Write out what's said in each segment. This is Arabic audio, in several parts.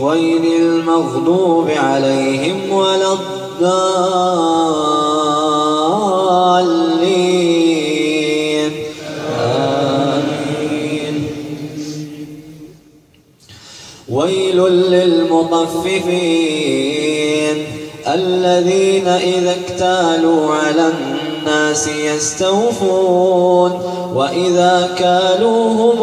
غير المغضوب عليهم ولا الضالين. آمين. ويل للمطففين. الذين إذا اكتالوا على الناس يستوفون. وإذا كالوهم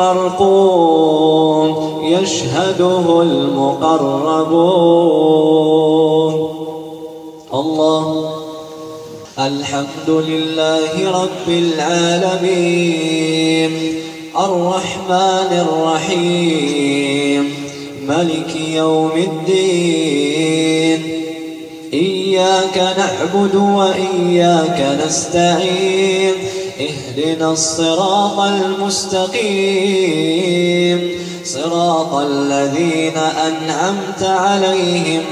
مرقوم يشهده المقربون. الله. الحمد لله رب العالمين. الرحمن الرحيم. ملك يوم الدين. إياك نعبد وإياك نستعين. اهدنا الصراط المستقيم. صراط الذين أنعمت عليهم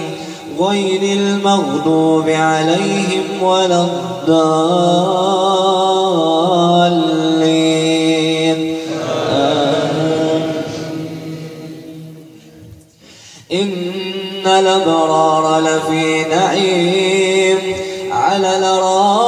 غير المغضوب عليهم ولا الضالين. إن الأبرار لفي نعيم. على الأرائك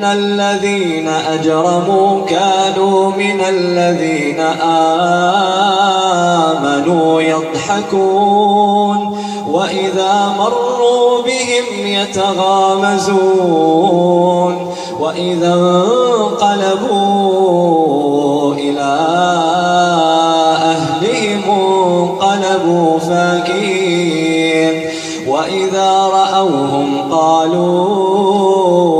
إن الذين أجرموا كانوا من الذين آمنوا يضحكون وإذا مروا بهم يتغامزون وإذا انقلبوا إلى أهلهم انقلبوا فاكين وإذا رأوهم قالوا